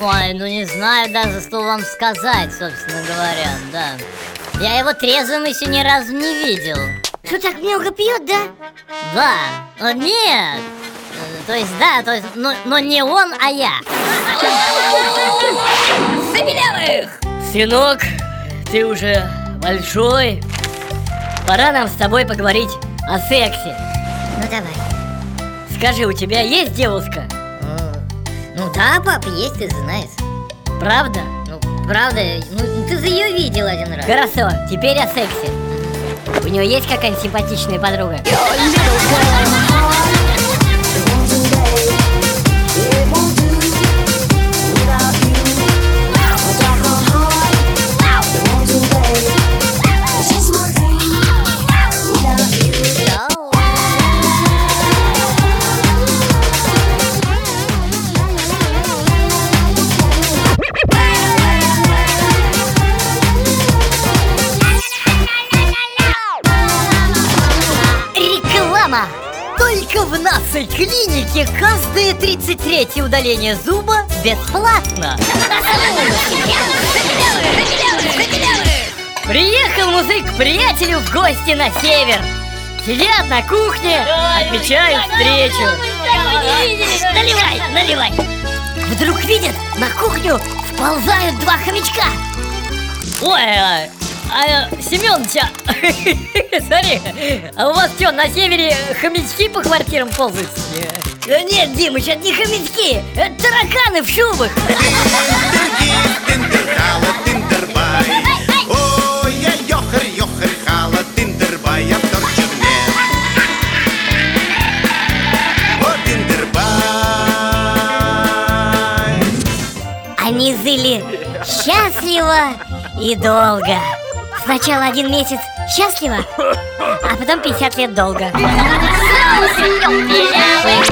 Ой, ну не знаю даже, что вам сказать, собственно говоря, да. Я его трезвым еще ни разу не видел. Что так много пьет, да? Да, но нет. То есть, да, то есть, но, но не он, а я. Забелявых! Сынок, ты уже большой. Пора нам с тобой поговорить о сексе. Ну давай. Скажи, у тебя есть девушка? Ну да, пап, есть, ты знаешь. Правда? Ну, правда, ну ты же ее видел один раз. Хорошо, теперь о сексе. У нее есть какая-нибудь симпатичная подруга? Реклама! Только в нашей клинике каждое 33 удаление зуба бесплатно. Приехал музык к приятелю в гости на север. Сидят на кухне, отмечают встречу. Наливай, наливай. Вдруг видят, на кухню вползают два хомячка. Ой, а, а Семёныч, а, смотри, а у вас что, на севере хомячки по квартирам ползают? Нет, Димыч, это не хомячки, это тараканы в шубах. Тиндерхала, тиндербай. Ой, я йохар, йохар, хала, тиндербай, я в торчерне. О, тиндербай. Они жили счастливо и долго. Сначала один месяц счастливо, а потом 50 лет долго. Соус,